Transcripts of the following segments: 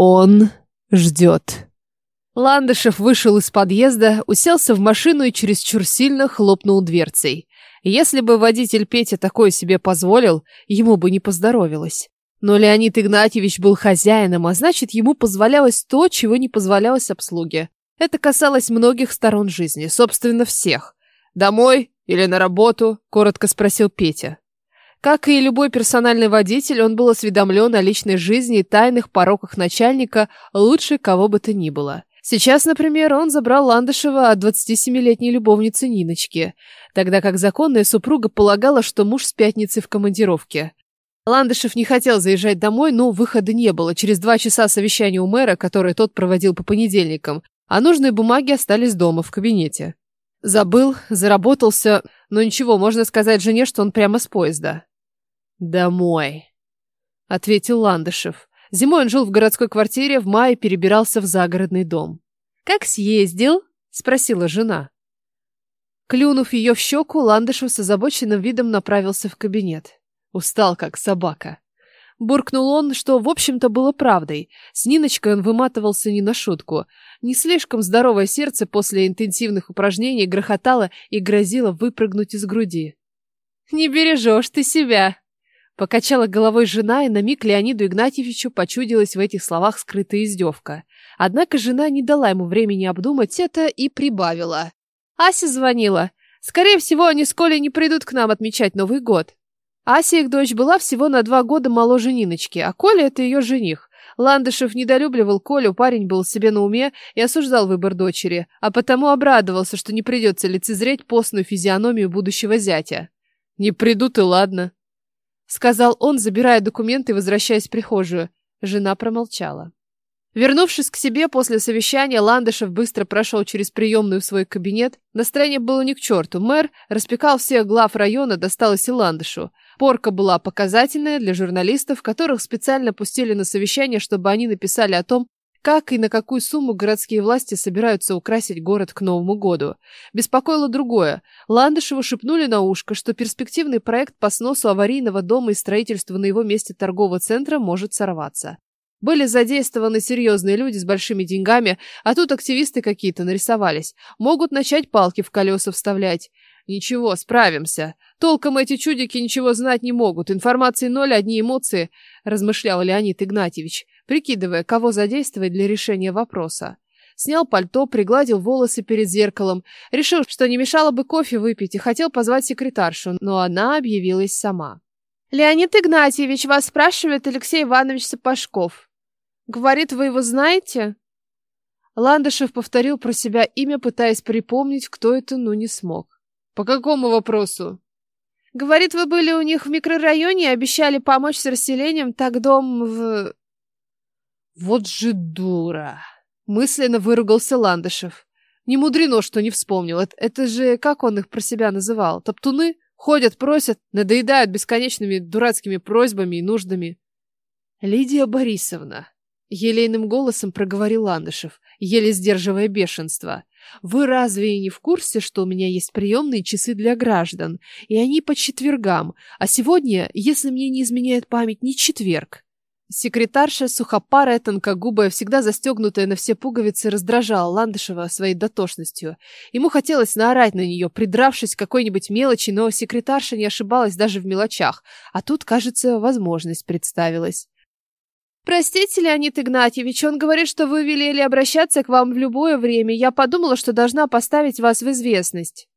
Он ждет. Ландышев вышел из подъезда, уселся в машину и чересчур сильно хлопнул дверцей. Если бы водитель Петя такое себе позволил, ему бы не поздоровилось. Но Леонид Игнатьевич был хозяином, а значит, ему позволялось то, чего не позволялось обслуге. Это касалось многих сторон жизни, собственно, всех. «Домой или на работу?» – коротко спросил Петя. Как и любой персональный водитель, он был осведомлен о личной жизни и тайных пороках начальника лучше кого бы то ни было. Сейчас, например, он забрал Ландышева от 27-летней любовницы Ниночки, тогда как законная супруга полагала, что муж с пятницы в командировке. Ландышев не хотел заезжать домой, но выхода не было. Через два часа совещания у мэра, которое тот проводил по понедельникам, а нужные бумаги остались дома, в кабинете. Забыл, заработался, но ничего, можно сказать жене, что он прямо с поезда. «Домой», — ответил Ландышев. Зимой он жил в городской квартире, в мае перебирался в загородный дом. «Как съездил?» — спросила жена. Клюнув ее в щеку, Ландышев с озабоченным видом направился в кабинет. Устал, как собака. Буркнул он, что, в общем-то, было правдой. С Ниночкой он выматывался не на шутку. Не слишком здоровое сердце после интенсивных упражнений грохотало и грозило выпрыгнуть из груди. «Не бережешь ты себя!» Покачала головой жена, и на миг Леониду Игнатьевичу почудилась в этих словах скрытая издевка. Однако жена не дала ему времени обдумать это и прибавила. Ася звонила. Скорее всего, они с Колей не придут к нам отмечать Новый год. Ася, их дочь, была всего на два года моложе Ниночки, а Коля — это ее жених. Ландышев недолюбливал Колю, парень был себе на уме и осуждал выбор дочери, а потому обрадовался, что не придется лицезреть постную физиономию будущего зятя. «Не придут и ладно», сказал он, забирая документы и возвращаясь в прихожую. Жена промолчала. Вернувшись к себе после совещания, Ландышев быстро прошел через приемную в свой кабинет. Настроение было не к черту. Мэр распекал всех глав района, досталось и Ландышу. Порка была показательная для журналистов, которых специально пустили на совещание, чтобы они написали о том, как и на какую сумму городские власти собираются украсить город к Новому году? Беспокоило другое. Ландышеву шепнули на ушко, что перспективный проект по сносу аварийного дома и строительству на его месте торгового центра может сорваться. Были задействованы серьезные люди с большими деньгами, а тут активисты какие-то нарисовались. Могут начать палки в колеса вставлять. Ничего, справимся. Толком эти чудики ничего знать не могут. Информации ноль, одни эмоции, размышлял Леонид Игнатьевич прикидывая, кого задействовать для решения вопроса. Снял пальто, пригладил волосы перед зеркалом, решил, что не мешало бы кофе выпить и хотел позвать секретаршу, но она объявилась сама. «Леонид Игнатьевич, вас спрашивает Алексей Иванович Сапожков. Говорит, вы его знаете?» Ландышев повторил про себя имя, пытаясь припомнить, кто это, но не смог. «По какому вопросу?» «Говорит, вы были у них в микрорайоне и обещали помочь с расселением, так дом в...» Вот же дура! Мысленно выругался Ландышев. Не мудрено, что не вспомнил. Это, это же, как он их про себя называл? Топтуны? Ходят, просят, надоедают бесконечными дурацкими просьбами и нуждами. Лидия Борисовна, елейным голосом проговорил Ландышев, еле сдерживая бешенство. Вы разве и не в курсе, что у меня есть приемные часы для граждан, и они по четвергам, а сегодня, если мне не изменяет память, не четверг? Секретарша, сухопарая, тонкогубая, всегда застегнутая на все пуговицы, раздражала Ландышева своей дотошностью. Ему хотелось наорать на нее, придравшись к какой-нибудь мелочи, но секретарша не ошибалась даже в мелочах. А тут, кажется, возможность представилась. «Простите, Леонид Игнатьевич, он говорит, что вы велели обращаться к вам в любое время. Я подумала, что должна поставить вас в известность».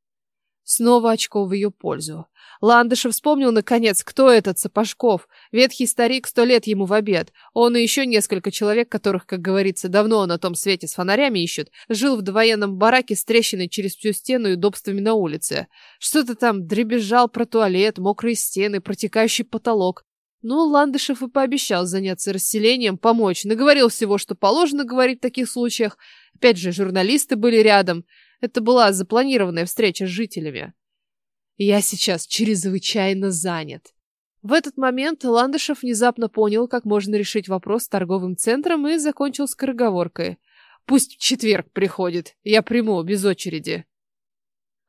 Снова очко в ее пользу. Ландышев вспомнил, наконец, кто этот Сапожков. Ветхий старик, сто лет ему в обед. Он и еще несколько человек, которых, как говорится, давно на том свете с фонарями ищут, жил в довоенном бараке с через всю стену и удобствами на улице. Что-то там дребезжал про туалет, мокрые стены, протекающий потолок. Ну, Ландышев и пообещал заняться расселением, помочь. Наговорил всего, что положено говорить в таких случаях. Опять же, журналисты были рядом. Это была запланированная встреча с жителями. Я сейчас чрезвычайно занят. В этот момент Ландышев внезапно понял, как можно решить вопрос с торговым центром и закончил скороговоркой. «Пусть в четверг приходит, я приму, без очереди».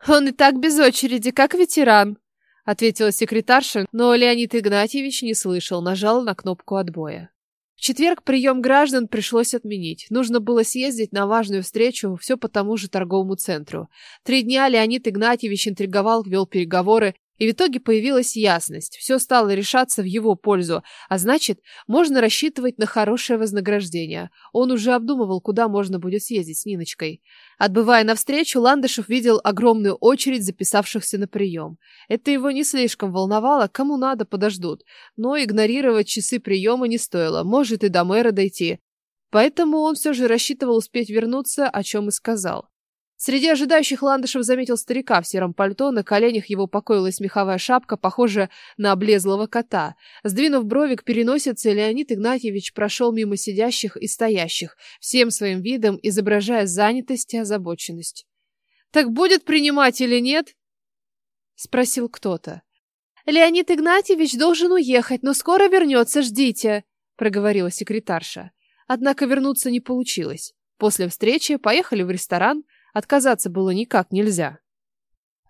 «Он и так без очереди, как ветеран», — ответила секретарша, но Леонид Игнатьевич не слышал, нажал на кнопку отбоя. Четверг прием граждан пришлось отменить. Нужно было съездить на важную встречу, все по тому же торговому центру. Три дня Леонид Игнатьевич интриговал, вел переговоры, и в итоге появилась ясность. Все стало решаться в его пользу, а значит, можно рассчитывать на хорошее вознаграждение. Он уже обдумывал, куда можно будет съездить с Ниночкой. Отбывая навстречу, Ландышев видел огромную очередь записавшихся на прием. Это его не слишком волновало, кому надо, подождут. Но игнорировать часы приема не стоило, может и до мэра дойти. Поэтому он все же рассчитывал успеть вернуться, о чем и сказал. Среди ожидающих Ландышев заметил старика в сером пальто, на коленях его покоилась меховая шапка, похожая на облезлого кота. Сдвинув брови к переносице, Леонид Игнатьевич прошел мимо сидящих и стоящих, всем своим видом изображая занятость и озабоченность. «Так будет принимать или нет?» — спросил кто-то. «Леонид Игнатьевич должен уехать, но скоро вернется, ждите», — проговорила секретарша. Однако вернуться не получилось. После встречи поехали в ресторан, Отказаться было никак нельзя.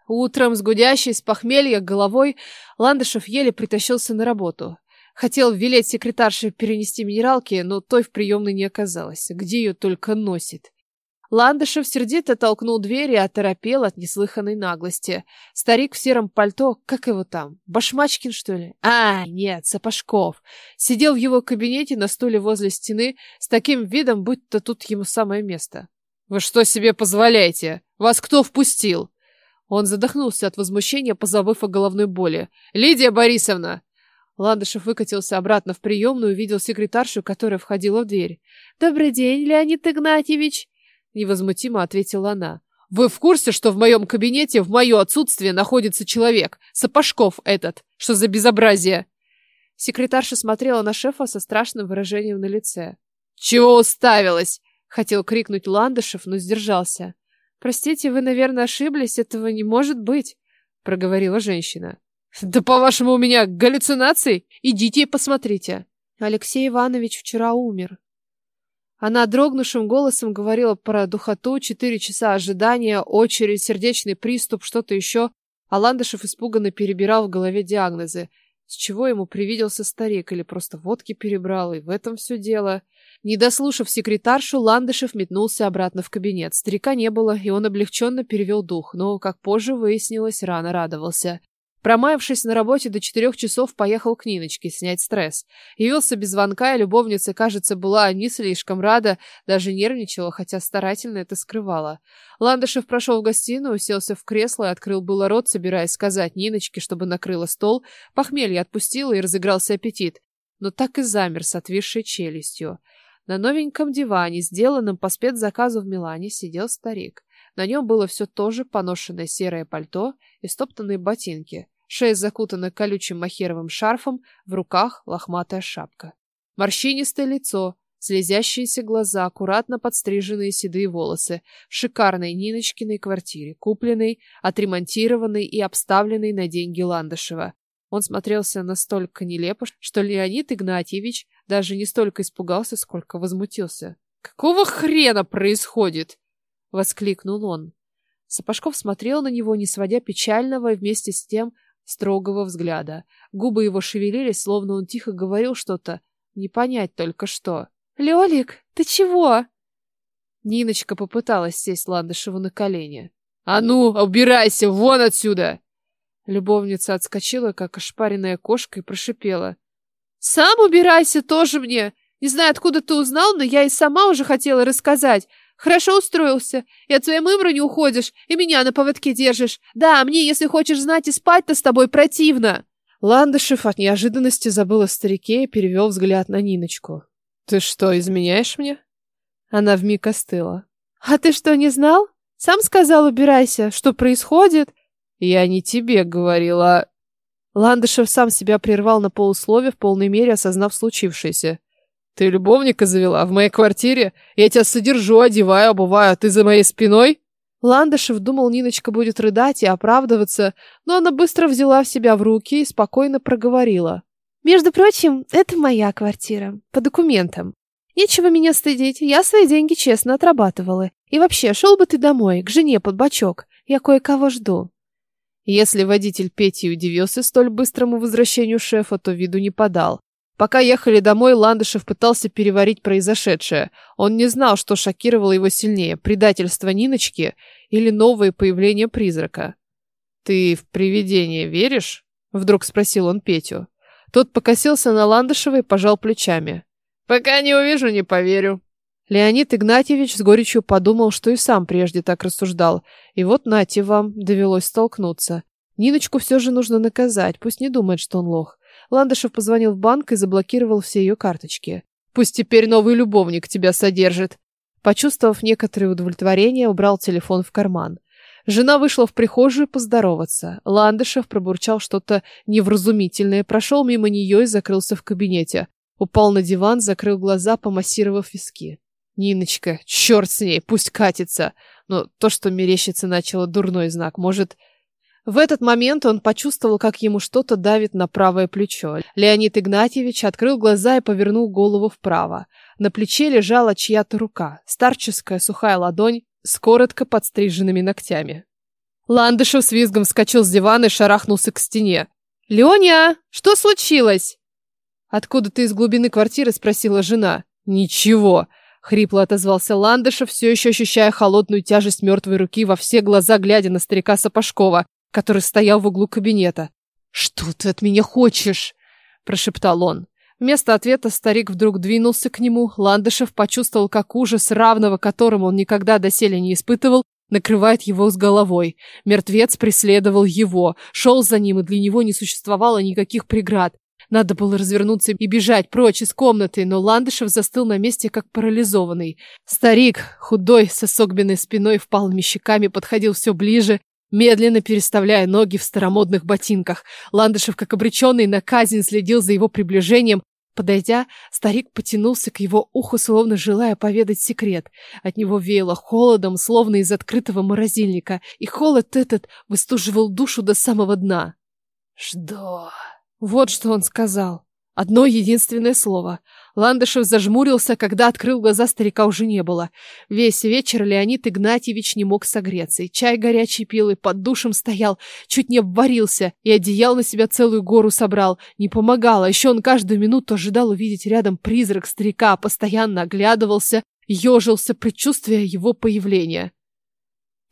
Утром с гудящей с похмелья головой Ландышев еле притащился на работу. Хотел велеть секретарше перенести минералки, но той в приемной не оказалось. Где ее только носит. Ландышев сердито толкнул дверь и оторопел от неслыханной наглости. Старик в сером пальто, как его там, Башмачкин, что ли? А, нет, Сапожков. Сидел в его кабинете на стуле возле стены с таким видом, будто тут ему самое место. «Вы что себе позволяете? Вас кто впустил?» Он задохнулся от возмущения, позабыв о головной боли. «Лидия Борисовна!» Ландышев выкатился обратно в приемную и увидел секретаршу, которая входила в дверь. «Добрый день, Леонид Игнатьевич!» Невозмутимо ответила она. «Вы в курсе, что в моем кабинете в мое отсутствие находится человек? Сапожков этот! Что за безобразие?» Секретарша смотрела на шефа со страшным выражением на лице. «Чего уставилась? Хотел крикнуть Ландышев, но сдержался. «Простите, вы, наверное, ошиблись, этого не может быть», — проговорила женщина. «Да, по-вашему, у меня галлюцинации? Идите и посмотрите». Алексей Иванович вчера умер. Она дрогнувшим голосом говорила про духоту, четыре часа ожидания, очередь, сердечный приступ, что-то еще. А Ландышев испуганно перебирал в голове диагнозы. С чего ему привиделся старик или просто водки перебрал, и в этом все дело. Не дослушав секретаршу, Ландышев метнулся обратно в кабинет. Старика не было, и он облегченно перевел дух, но, как позже выяснилось, рано радовался. Промаявшись на работе до четырех часов, поехал к Ниночке снять стресс. Явился без звонка, и любовница, кажется, была не слишком рада, даже нервничала, хотя старательно это скрывала. Ландышев прошел в гостиную, уселся в кресло и открыл было рот, собираясь сказать Ниночке, чтобы накрыла стол. Похмелье отпустило и разыгрался аппетит, но так и замер с отвисшей челюстью. На новеньком диване, сделанном по спецзаказу в Милане, сидел старик. На нем было все то же поношенное серое пальто и стоптанные ботинки. Шея закутана колючим махеровым шарфом, в руках лохматая шапка. Морщинистое лицо, слезящиеся глаза, аккуратно подстриженные седые волосы, в шикарной Ниночкиной квартире, купленной, отремонтированной и обставленной на деньги Ландышева. Он смотрелся настолько нелепо, что Леонид Игнатьевич даже не столько испугался, сколько возмутился. «Какого хрена происходит?» — воскликнул он. Сапожков смотрел на него, не сводя печального и вместе с тем строгого взгляда. Губы его шевелились, словно он тихо говорил что-то, не понять только что. «Лёлик, ты чего?» Ниночка попыталась сесть Ландышеву на колени. «А ну, убирайся, вон отсюда!» Любовница отскочила, как ошпаренная кошка, и прошипела. «Сам убирайся тоже мне! Не знаю, откуда ты узнал, но я и сама уже хотела рассказать. Хорошо устроился, и от своей мымры не уходишь, и меня на поводке держишь. Да, мне, если хочешь знать, и спать-то с тобой противно!» Ландышев от неожиданности забыл о старике и перевел взгляд на Ниночку. «Ты что, изменяешь мне?» Она вмиг остыла. «А ты что, не знал? Сам сказал, убирайся. Что происходит?» Я не тебе говорила. Ландышев сам себя прервал на полуслове, в полной мере осознав случившееся. Ты любовника завела в моей квартире? Я тебя содержу, одеваю, обуваю, а ты за моей спиной? Ландышев думал, Ниночка будет рыдать и оправдываться, но она быстро взяла в себя в руки и спокойно проговорила. «Между прочим, это моя квартира, по документам. Нечего меня стыдить, я свои деньги честно отрабатывала. И вообще, шел бы ты домой, к жене под бочок, я кое-кого жду». Если водитель Пети удивился столь быстрому возвращению шефа, то виду не подал. Пока ехали домой, Ландышев пытался переварить произошедшее. Он не знал, что шокировало его сильнее – предательство Ниночки или новое появление призрака. «Ты в привидение веришь?» – вдруг спросил он Петю. Тот покосился на Ландышева и пожал плечами. «Пока не увижу, не поверю». Леонид Игнатьевич с горечью подумал, что и сам прежде так рассуждал. И вот нате вам довелось столкнуться. Ниночку все же нужно наказать, пусть не думает, что он лох. Ландышев позвонил в банк и заблокировал все ее карточки. Пусть теперь новый любовник тебя содержит. Почувствовав некоторое удовлетворение, убрал телефон в карман. Жена вышла в прихожую поздороваться. Ландышев пробурчал что-то невразумительное, прошел мимо нее и закрылся в кабинете. Упал на диван, закрыл глаза, помассировав виски. Ниночка, черт с ней, пусть катится. Но то, что мерещится, начало дурной знак. Может... В этот момент он почувствовал, как ему что-то давит на правое плечо. Леонид Игнатьевич открыл глаза и повернул голову вправо. На плече лежала чья-то рука, старческая сухая ладонь с коротко подстриженными ногтями. Ландышев с визгом вскочил с дивана и шарахнулся к стене. «Леня, что случилось?» «Откуда ты из глубины квартиры?» – спросила жена. «Ничего», – хрипло отозвался Ландышев, все еще ощущая холодную тяжесть мертвой руки во все глаза, глядя на старика Сапожкова, который стоял в углу кабинета. «Что ты от меня хочешь?» – прошептал он. Вместо ответа старик вдруг двинулся к нему. Ландышев почувствовал, как ужас, равного которому он никогда доселе не испытывал, накрывает его с головой. Мертвец преследовал его, шел за ним, и для него не существовало никаких преград. Надо было развернуться и бежать прочь из комнаты, но Ландышев застыл на месте, как парализованный. Старик, худой, с согбенной спиной, впалыми щеками, подходил все ближе, медленно переставляя ноги в старомодных ботинках. Ландышев, как обреченный на казнь, следил за его приближением. Подойдя, старик потянулся к его уху, словно желая поведать секрет. От него веяло холодом, словно из открытого морозильника, и холод этот выстуживал душу до самого дна. «Жду», вот что он сказал. Одно единственное слово. Ландышев зажмурился, когда открыл глаза, старика уже не было. Весь вечер Леонид Игнатьевич не мог согреться, и чай горячий пил, и под душем стоял, чуть не обварился, и одеял на себя целую гору собрал. Не помогало, еще он каждую минуту ожидал увидеть рядом призрак старика, постоянно оглядывался, ежился, предчувствуя его появления.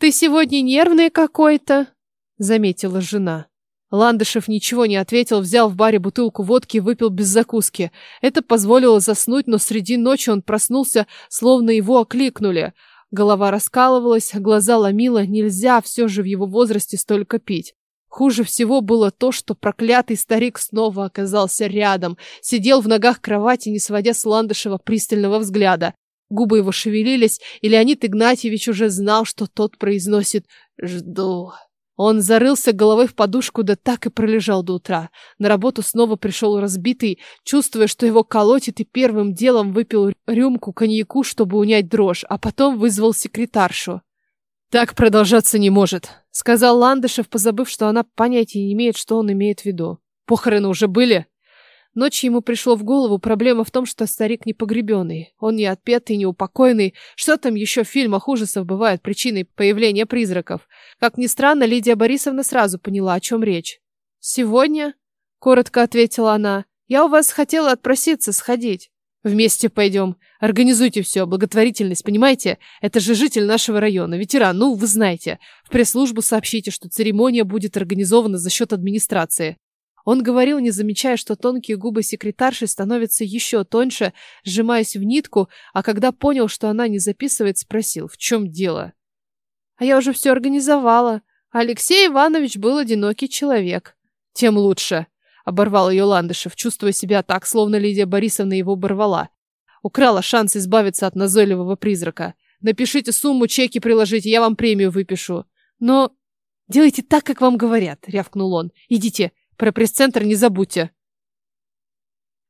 «Ты сегодня нервный какой-то», — заметила жена. Ландышев ничего не ответил, взял в баре бутылку водки и выпил без закуски. Это позволило заснуть, но среди ночи он проснулся, словно его окликнули. Голова раскалывалась, глаза ломило, нельзя все же в его возрасте столько пить. Хуже всего было то, что проклятый старик снова оказался рядом, сидел в ногах кровати, не сводя с Ландышева пристального взгляда. Губы его шевелились, и Леонид Игнатьевич уже знал, что тот произносит «Жду». Он зарылся головой в подушку, да так и пролежал до утра. На работу снова пришел разбитый, чувствуя, что его колотит, и первым делом выпил рюмку коньяку, чтобы унять дрожь, а потом вызвал секретаршу. «Так продолжаться не может», — сказал Ландышев, позабыв, что она понятия не имеет, что он имеет в виду. «Похороны уже были?» Ночью ему пришло в голову проблема в том, что старик не погребенный. Он не отпетый, не упокоенный. Что там еще в фильмах ужасов бывает причиной появления призраков? Как ни странно, Лидия Борисовна сразу поняла, о чем речь. «Сегодня?» — коротко ответила она. «Я у вас хотела отпроситься, сходить». «Вместе пойдем. Организуйте все, благотворительность, понимаете? Это же житель нашего района, ветеран, ну, вы знаете. В пресс-службу сообщите, что церемония будет организована за счет администрации. Он говорил, не замечая, что тонкие губы секретарши становятся еще тоньше, сжимаясь в нитку, а когда понял, что она не записывает, спросил, в чем дело. А я уже все организовала. Алексей Иванович был одинокий человек. Тем лучше, оборвал ее Ландышев, чувствуя себя так, словно Лидия Борисовна его оборвала. Украла шанс избавиться от назойливого призрака. Напишите сумму, чеки приложите, я вам премию выпишу. Но делайте так, как вам говорят, рявкнул он. Идите, про пресс-центр не забудьте.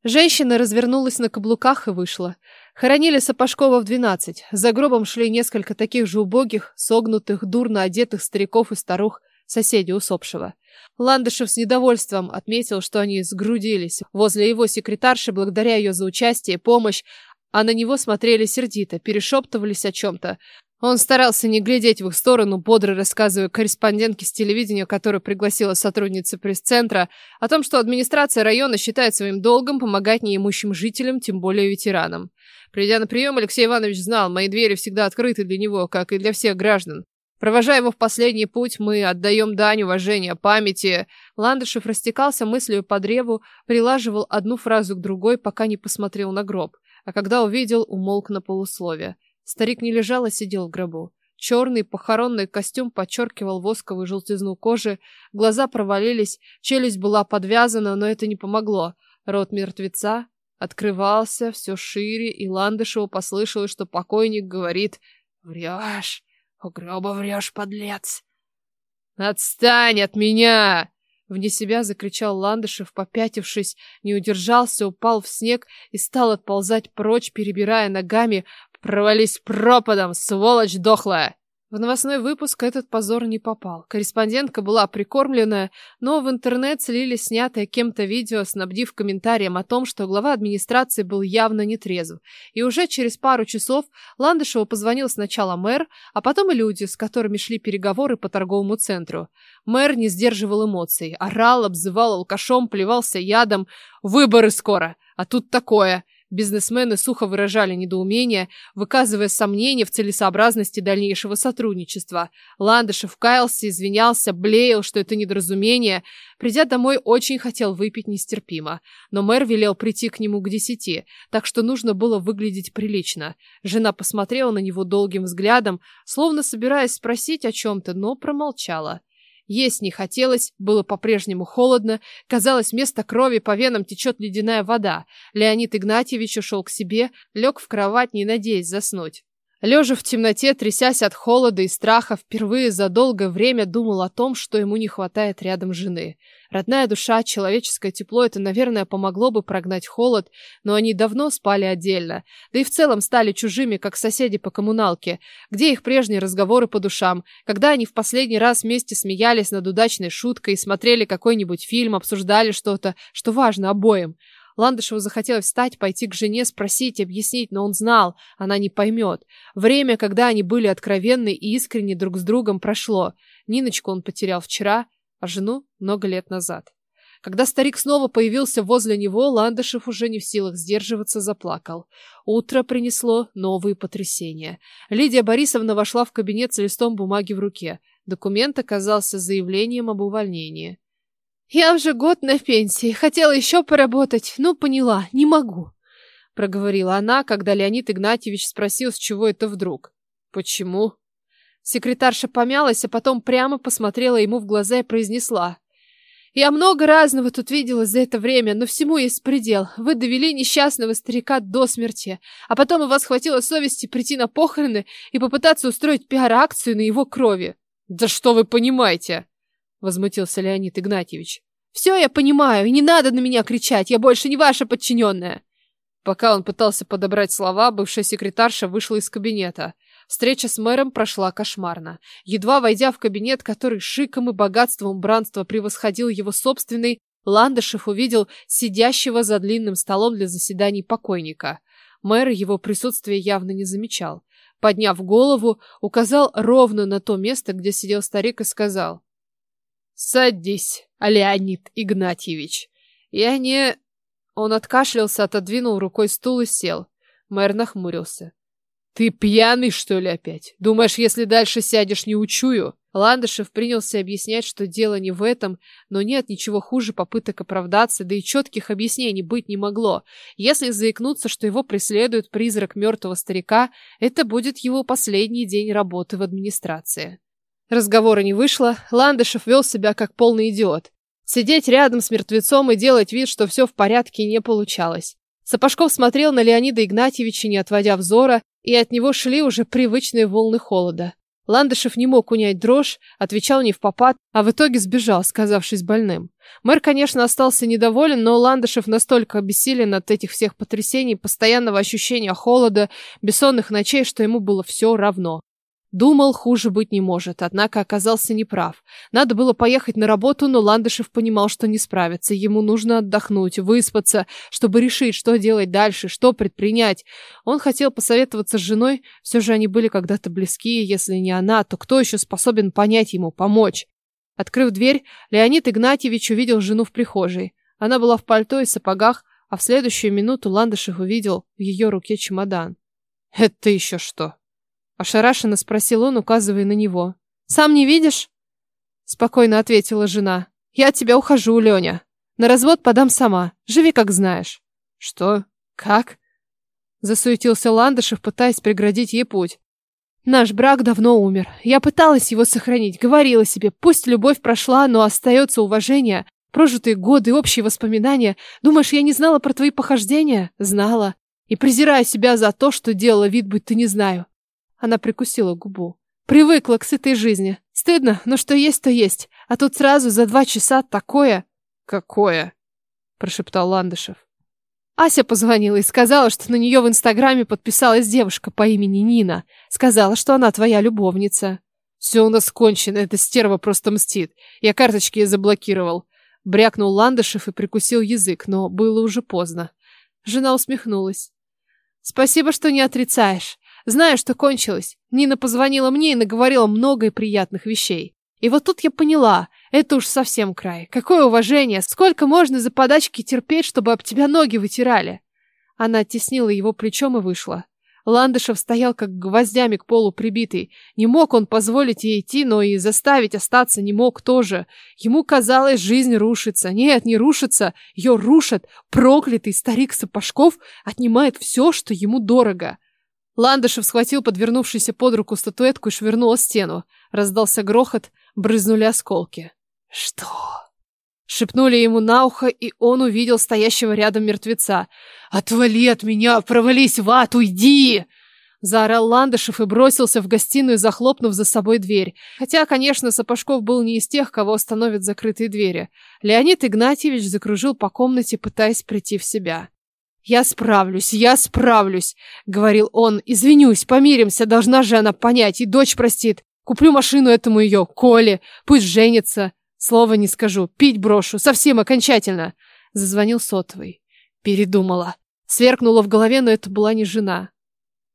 Женщина развернулась на каблуках и вышла. Хоронили Сапожкова в двенадцать. За гробом шли несколько таких же убогих, согнутых, дурно одетых стариков и старух, соседей усопшего. Ландышев с недовольством отметил, что они сгрудились возле его секретарши благодаря ее за участие помощь, а на него смотрели сердито, перешептывались о чем-то. Он старался не глядеть в их сторону, бодро рассказывая корреспондентке с телевидения, которую пригласила сотрудница пресс-центра, о том, что администрация района считает своим долгом помогать неимущим жителям, тем более ветеранам. Придя на прием, Алексей Иванович знал, мои двери всегда открыты для него, как и для всех граждан. Провожая его в последний путь, мы отдаем дань уважения памяти. Ландышев растекался мыслью по древу, прилаживал одну фразу к другой, пока не посмотрел на гроб. А когда увидел, умолк на полусловие. Старик не лежал, а сидел в гробу. Черный похоронный костюм подчеркивал восковую желтизну кожи, глаза провалились, челюсть была подвязана, но это не помогло. Рот мертвеца открывался все шире, и Ландышеву послышалось, что покойник говорит «Врешь, у гроба врешь, подлец!» «Отстань от меня!» Вне себя закричал Ландышев, попятившись, не удержался, упал в снег и стал отползать прочь, перебирая ногами, Провались пропадом, сволочь дохлая! В новостной выпуск этот позор не попал. Корреспондентка была прикормленная, но в интернет слили снятое кем-то видео, снабдив комментарием о том, что глава администрации был явно нетрезв. И уже через пару часов Ландышеву позвонил сначала мэр, а потом и люди, с которыми шли переговоры по торговому центру. Мэр не сдерживал эмоций, орал, обзывал алкашом, плевался ядом. «Выборы скоро! А тут такое!» Бизнесмены сухо выражали недоумение, выказывая сомнения в целесообразности дальнейшего сотрудничества. Ландышев каялся, извинялся, блеял, что это недоразумение. Придя домой, очень хотел выпить нестерпимо. Но мэр велел прийти к нему к десяти, так что нужно было выглядеть прилично. Жена посмотрела на него долгим взглядом, словно собираясь спросить о чем-то, но промолчала. Есть не хотелось, было по-прежнему холодно, казалось, вместо крови по венам течет ледяная вода. Леонид Игнатьевич ушел к себе, лег в кровать, не надеясь заснуть. Лежа в темноте, трясясь от холода и страха, впервые за долгое время думал о том, что ему не хватает рядом жены. Родная душа, человеческое тепло — это, наверное, помогло бы прогнать холод, но они давно спали отдельно. Да и в целом стали чужими, как соседи по коммуналке. Где их прежние разговоры по душам? Когда они в последний раз вместе смеялись над удачной шуткой, смотрели какой-нибудь фильм, обсуждали что-то, что важно обоим? Ландышеву захотелось встать, пойти к жене, спросить, объяснить, но он знал, она не поймет. Время, когда они были откровенны и искренни друг с другом, прошло. Ниночку он потерял вчера, а жену много лет назад. Когда старик снова появился возле него, Ландышев уже не в силах сдерживаться, заплакал. Утро принесло новые потрясения. Лидия Борисовна вошла в кабинет с листом бумаги в руке. Документ оказался заявлением об увольнении. «Я уже год на пенсии, хотела еще поработать, но поняла, не могу», — проговорила она, когда Леонид Игнатьевич спросил, с чего это вдруг. «Почему?» Секретарша помялась, а потом прямо посмотрела ему в глаза и произнесла. «Я много разного тут видела за это время, но всему есть предел. Вы довели несчастного старика до смерти, а потом у вас хватило совести прийти на похороны и попытаться устроить пиар-акцию на его крови». «Да что вы понимаете?» — возмутился Леонид Игнатьевич. «Все я понимаю, и не надо на меня кричать, я больше не ваша подчиненная!» Пока он пытался подобрать слова, бывшая секретарша вышла из кабинета. Встреча с мэром прошла кошмарно. Едва войдя в кабинет, который шиком и богатством убранства превосходил его собственный, Ландышев увидел сидящего за длинным столом для заседаний покойника. Мэр его присутствие явно не замечал. Подняв голову, указал ровно на то место, где сидел старик, и сказал — «Садись, Леонид Игнатьевич. Я не...» Он откашлялся, отодвинул рукой стул и сел. Мэр нахмурился. «Ты пьяный, что ли, опять? Думаешь, если дальше сядешь, не учую?» Ландышев принялся объяснять, что дело не в этом, но нет ничего хуже попыток оправдаться, да и четких объяснений быть не могло. Если заикнуться, что его преследует призрак мертвого старика, это будет его последний день работы в администрации. Разговора не вышло, Ландышев вел себя как полный идиот. Сидеть рядом с мертвецом и делать вид, что все в порядке, не получалось. Сапожков смотрел на Леонида Игнатьевича, не отводя взора, и от него шли уже привычные волны холода. Ландышев не мог унять дрожь, отвечал не в попад, а в итоге сбежал, сказавшись больным. Мэр, конечно, остался недоволен, но Ландышев настолько обессилен от этих всех потрясений, постоянного ощущения холода, бессонных ночей, что ему было все равно. Думал, хуже быть не может, однако оказался неправ. Надо было поехать на работу, но Ландышев понимал, что не справится. Ему нужно отдохнуть, выспаться, чтобы решить, что делать дальше, что предпринять. Он хотел посоветоваться с женой, все же они были когда-то близки, если не она, то кто еще способен понять ему, помочь? Открыв дверь, Леонид Игнатьевич увидел жену в прихожей. Она была в пальто и сапогах, а в следующую минуту Ландышев увидел в ее руке чемодан. «Это еще что?» Ошарашенно спросил он, указывая на него. «Сам не видишь?» Спокойно ответила жена. «Я от тебя ухожу, Леня. На развод подам сама. Живи, как знаешь». «Что? Как?» Засуетился Ландышев, пытаясь преградить ей путь. Наш брак давно умер. Я пыталась его сохранить, говорила себе, пусть любовь прошла, но остается уважение, прожитые годы, общие воспоминания. Думаешь, я не знала про твои похождения? Знала. И презираю себя за то, что делала вид, будто не знаю. Она прикусила губу. Привыкла к сытой жизни. Стыдно, но что есть, то есть. А тут сразу за два часа такое... Какое? Прошептал Ландышев. Ася позвонила и сказала, что на нее в Инстаграме подписалась девушка по имени Нина. Сказала, что она твоя любовница. Все у нас кончено, эта стерва просто мстит. Я карточки ей заблокировал. Брякнул Ландышев и прикусил язык, но было уже поздно. Жена усмехнулась. Спасибо, что не отрицаешь. Знаю, что кончилось. Нина позвонила мне и наговорила много и приятных вещей. И вот тут я поняла, это уж совсем край. Какое уважение, сколько можно за подачки терпеть, чтобы об тебя ноги вытирали? Она оттеснила его плечом и вышла. Ландышев стоял как гвоздями к полу прибитый. Не мог он позволить ей идти, но и заставить остаться не мог тоже. Ему казалось, жизнь рушится. Нет, не рушится, ее рушат. Проклятый старик Сапожков отнимает все, что ему дорого. Ландышев схватил подвернувшуюся под руку статуэтку и швырнул о стену. Раздался грохот, брызнули осколки. «Что?» Шепнули ему на ухо, и он увидел стоящего рядом мертвеца. «Отвали от меня! Провались в ад! Уйди!» Заорал Ландышев и бросился в гостиную, захлопнув за собой дверь. Хотя, конечно, Сапожков был не из тех, кого остановят закрытые двери. Леонид Игнатьевич закружил по комнате, пытаясь прийти в себя. «Я справлюсь, я справлюсь», — говорил он. «Извинюсь, помиримся, должна же она понять, и дочь простит. Куплю машину этому ее, Коле, пусть женится. Слова не скажу, пить брошу, совсем окончательно». Зазвонил сотовый. Передумала. Сверкнула в голове, но это была не жена.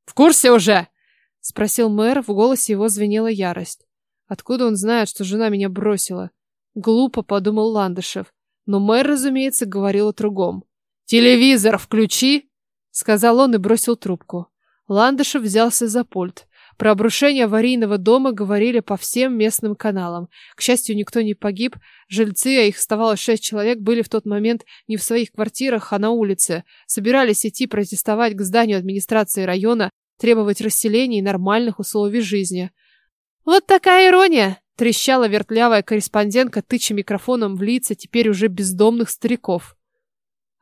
«В курсе уже?» — спросил мэр, в голосе его звенела ярость. «Откуда он знает, что жена меня бросила?» Глупо подумал Ландышев. Но мэр, разумеется, говорил о другом. «Телевизор включи!» — сказал он и бросил трубку. Ландышев взялся за пульт. Про обрушение аварийного дома говорили по всем местным каналам. К счастью, никто не погиб. Жильцы, а их оставалось шесть человек, были в тот момент не в своих квартирах, а на улице. Собирались идти протестовать к зданию администрации района, требовать расселения и нормальных условий жизни. «Вот такая ирония!» — трещала вертлявая корреспондентка, тыча микрофоном в лица теперь уже бездомных стариков.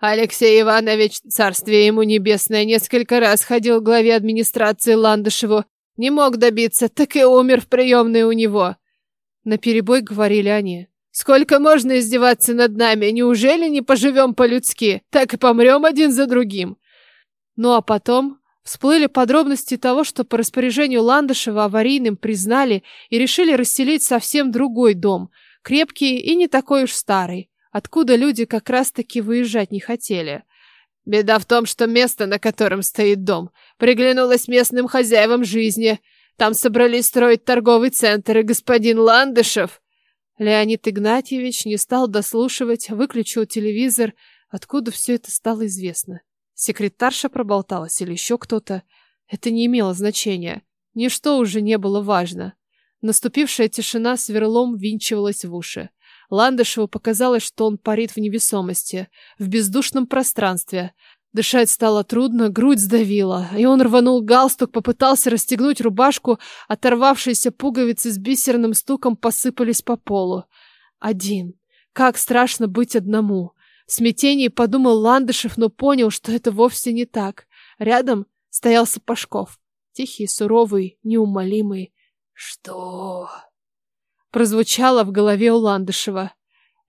Алексей Иванович, царствие ему небесное, несколько раз ходил к главе администрации Ландышеву. Не мог добиться, так и умер в приемной у него. На перебой говорили они. Сколько можно издеваться над нами? Неужели не поживем по-людски? Так и помрем один за другим. Ну а потом всплыли подробности того, что по распоряжению Ландышева аварийным признали и решили расселить совсем другой дом, крепкий и не такой уж старый откуда люди как раз-таки выезжать не хотели. Беда в том, что место, на котором стоит дом, приглянулось местным хозяевам жизни. Там собрались строить торговый центр, и господин Ландышев... Леонид Игнатьевич не стал дослушивать, выключил телевизор. Откуда все это стало известно? Секретарша проболталась или еще кто-то? Это не имело значения. Ничто уже не было важно. Наступившая тишина сверлом винчивалась в уши. Ландышеву показалось, что он парит в невесомости, в бездушном пространстве. Дышать стало трудно, грудь сдавила, и он рванул галстук, попытался расстегнуть рубашку, оторвавшиеся пуговицы с бисерным стуком посыпались по полу. Один. Как страшно быть одному. В смятении подумал Ландышев, но понял, что это вовсе не так. Рядом стоял Сапожков. Тихий, суровый, неумолимый. «Что?» Прозвучало в голове у Ландышева.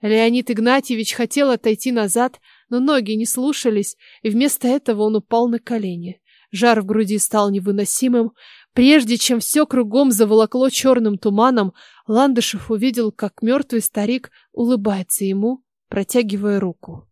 Леонид Игнатьевич хотел отойти назад, но ноги не слушались, и вместо этого он упал на колени. Жар в груди стал невыносимым. Прежде чем все кругом заволокло черным туманом, Ландышев увидел, как мертвый старик улыбается ему, протягивая руку.